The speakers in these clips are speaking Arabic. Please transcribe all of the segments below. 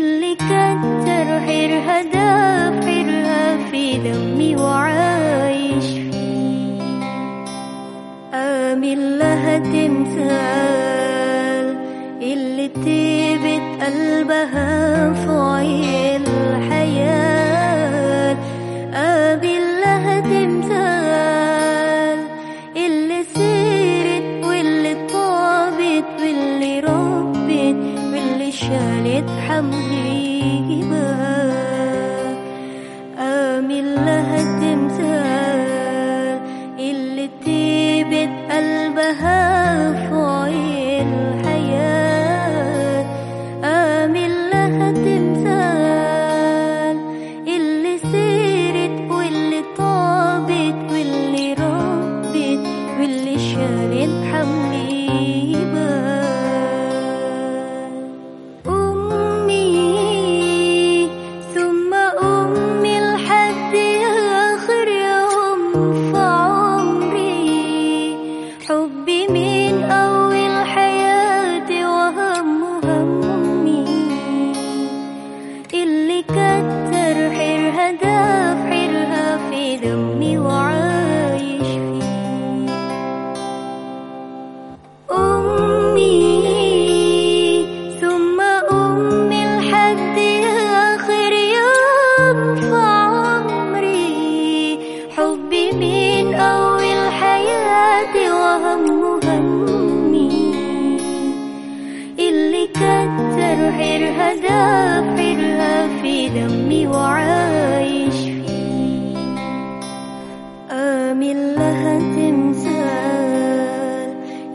اللي كتر حيرها دافرها في دمي وعايش فيه آمن لها تمثال اللي تيبت قلبها في عيني يتحمل جبال 清风。حرحرها دحرها في دمي وعايش فيه. أعمل لها تمثال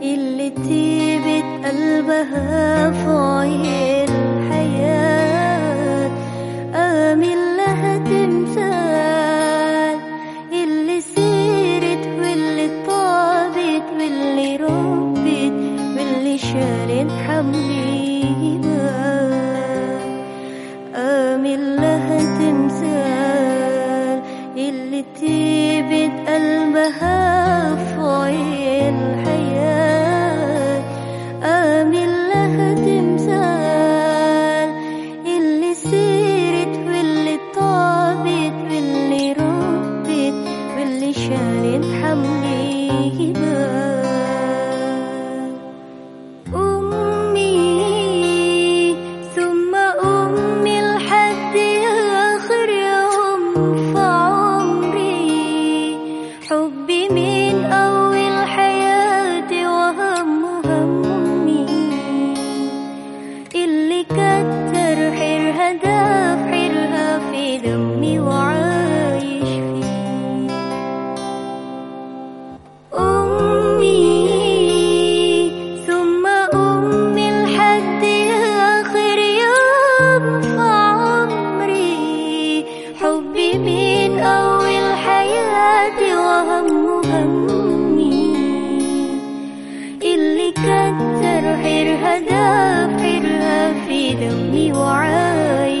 اللي تيبت قلبها في عين الحياة. أعمل لها تمثال اللي سيرت واللي طابت واللي ربت واللي شالت حملي. كثر حرها دافرها في دمي وعاي.